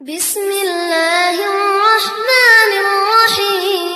بسم الله الرحمن الرحيم.